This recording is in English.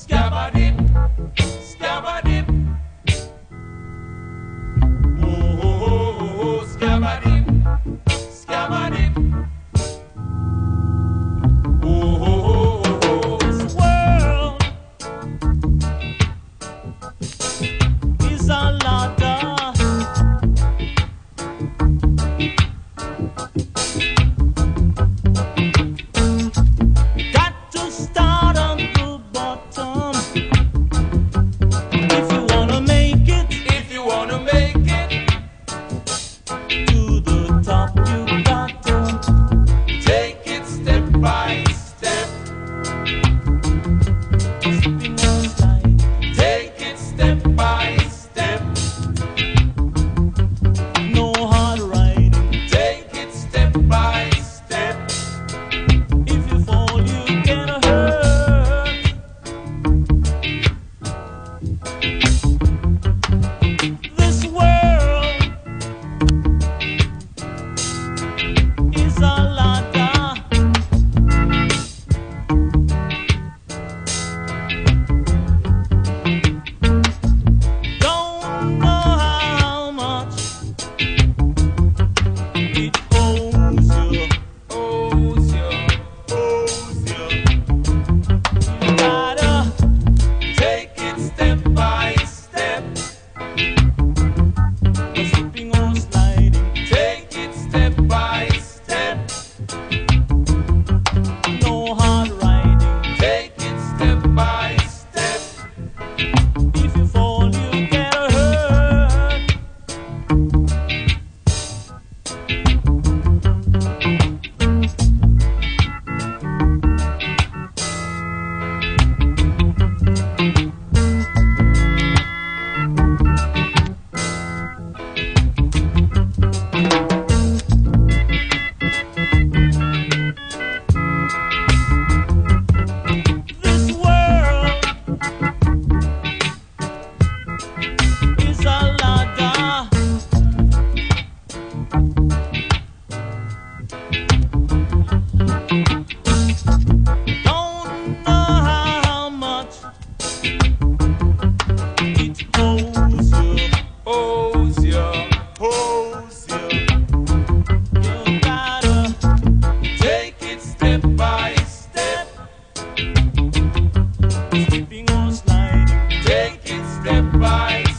Scabba-dip. No Take it step by